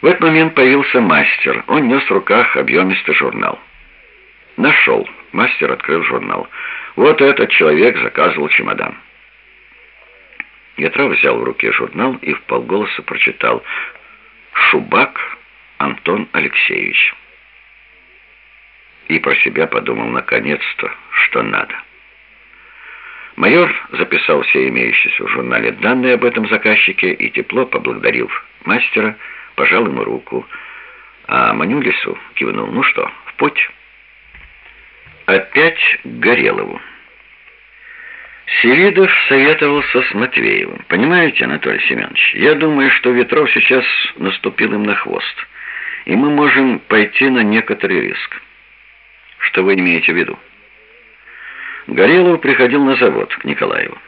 В этот момент появился мастер. Он нес в руках объемистый журнал. Нашел. Мастер открыл журнал. Вот этот человек заказывал чемодан. Ятров взял в руки журнал и в полголоса прочитал «Шубак Антон Алексеевич». И про себя подумал наконец-то, что надо. Майор записал все имеющиеся в журнале данные об этом заказчике и тепло поблагодарил мастера, пожал ему руку, а Манюлису кивнул, ну что, в путь. Опять к Горелову. Селидов советовался с Матвеевым. «Понимаете, Анатолий Семенович, я думаю, что Ветров сейчас наступил им на хвост, и мы можем пойти на некоторый риск. Что вы имеете в виду?» Горелов приходил на завод к Николаеву.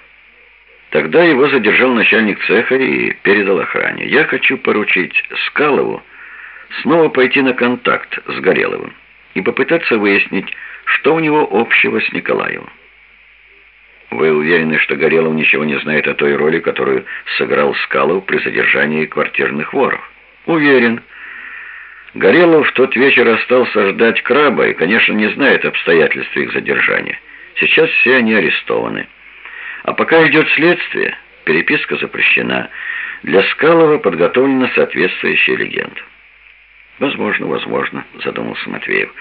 Тогда его задержал начальник цеха и передал охране. Я хочу поручить Скалову снова пойти на контакт с Гореловым и попытаться выяснить, что у него общего с Николаевым. Вы уверены, что Горелов ничего не знает о той роли, которую сыграл Скалов при задержании квартирных воров? Уверен. Горелов в тот вечер остался ждать краба и, конечно, не знает обстоятельств их задержания. Сейчас все они арестованы. Пока идет следствие, переписка запрещена. Для Скалова подготовлена соответствующая легенда. «Возможно, возможно», — задумался Матвеев.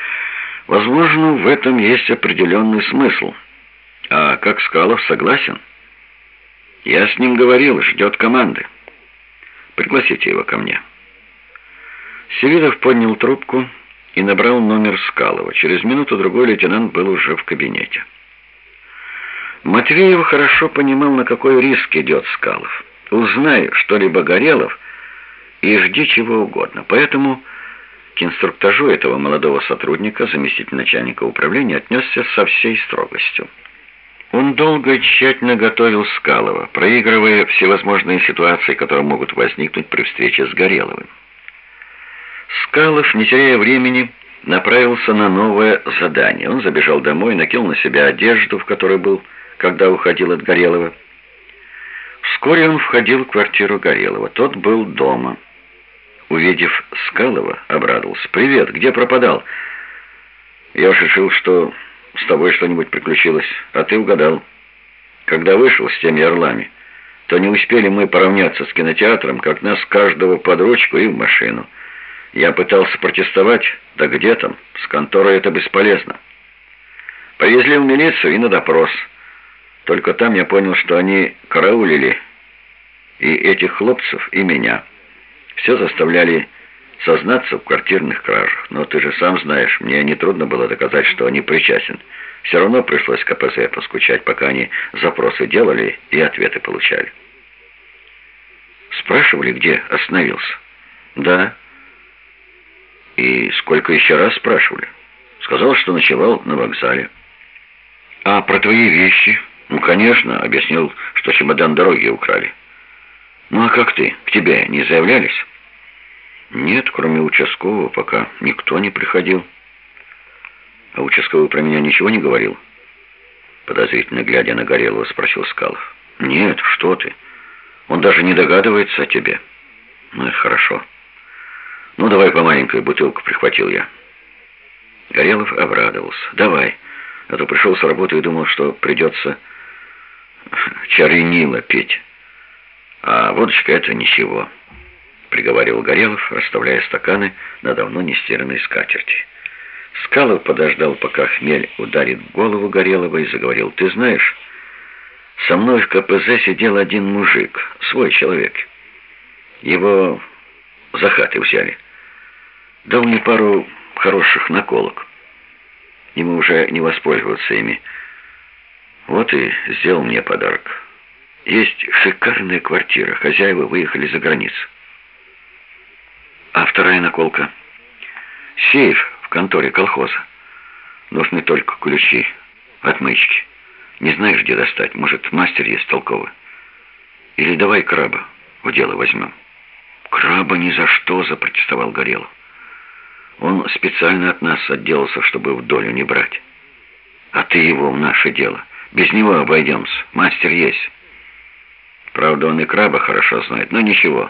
«Возможно, в этом есть определенный смысл. А как Скалов согласен?» «Я с ним говорил, ждет команды. Пригласите его ко мне». Селидов поднял трубку и набрал номер Скалова. Через минуту-другой лейтенант был уже в кабинете. Матвеев хорошо понимал, на какой риск идет Скалов. Узнай что-либо Горелов и жди чего угодно. Поэтому к инструктажу этого молодого сотрудника заместитель начальника управления отнесся со всей строгостью. Он долго и тщательно готовил Скалова, проигрывая всевозможные ситуации, которые могут возникнуть при встрече с Гореловым. Скалов, не теряя времени, направился на новое задание. Он забежал домой, накинул на себя одежду, в которой был когда уходил от Горелого. Вскоре он входил в квартиру Горелого. Тот был дома. Увидев Скалова, обрадовался. «Привет, где пропадал?» «Я уж решил, что с тобой что-нибудь приключилось, а ты угадал. Когда вышел с теми орлами, то не успели мы поравняться с кинотеатром, как нас каждого под ручку и в машину. Я пытался протестовать, да где там, с конторой это бесполезно. Повезли в милицию и на допрос». Только там я понял, что они караулили и этих хлопцев, и меня. Все заставляли сознаться в квартирных кражах. Но ты же сам знаешь, мне нетрудно было доказать, что они причастен. Все равно пришлось КПЗ поскучать, пока они запросы делали и ответы получали. Спрашивали, где остановился? Да. И сколько еще раз спрашивали? Сказал, что ночевал на вокзале. А про твои вещи... «Ну, конечно», — объяснил, что чемодан дороги украли. «Ну, а как ты? К тебе не заявлялись?» «Нет, кроме участкового, пока никто не приходил». «А участковый про меня ничего не говорил?» Подозрительно глядя на Горелого, спросил Скалов. «Нет, что ты. Он даже не догадывается о тебе». «Ну, это хорошо. Ну, давай по маленькой бутылку прихватил я». Горелов обрадовался. «Давай». А то пришел с работы и думал, что придется чаринила пить. А водочка — это ничего, — приговорил Горелов, расставляя стаканы на давно нестиранной скатерти. Скалов подождал, пока хмель ударит в голову Горелова и заговорил. «Ты знаешь, со мной в КПЗ сидел один мужик, свой человек. Его за хаты взяли. Дал мне пару хороших наколок. Ему уже не воспользоваться ими. Вот и сделал мне подарок. Есть шикарная квартира, хозяева выехали за границу. А вторая наколка. Сейф в конторе колхоза. Нужны только ключи, отмычки. Не знаешь, где достать. Может, мастер есть толковый. Или давай краба в дело возьмем. Краба ни за что, запротестовал Горелов. Он специально от нас отделался, чтобы в долю не брать. А ты его в наше дело. Без него обойдемся. Мастер есть. Правда, он и краба хорошо знает, но ничего.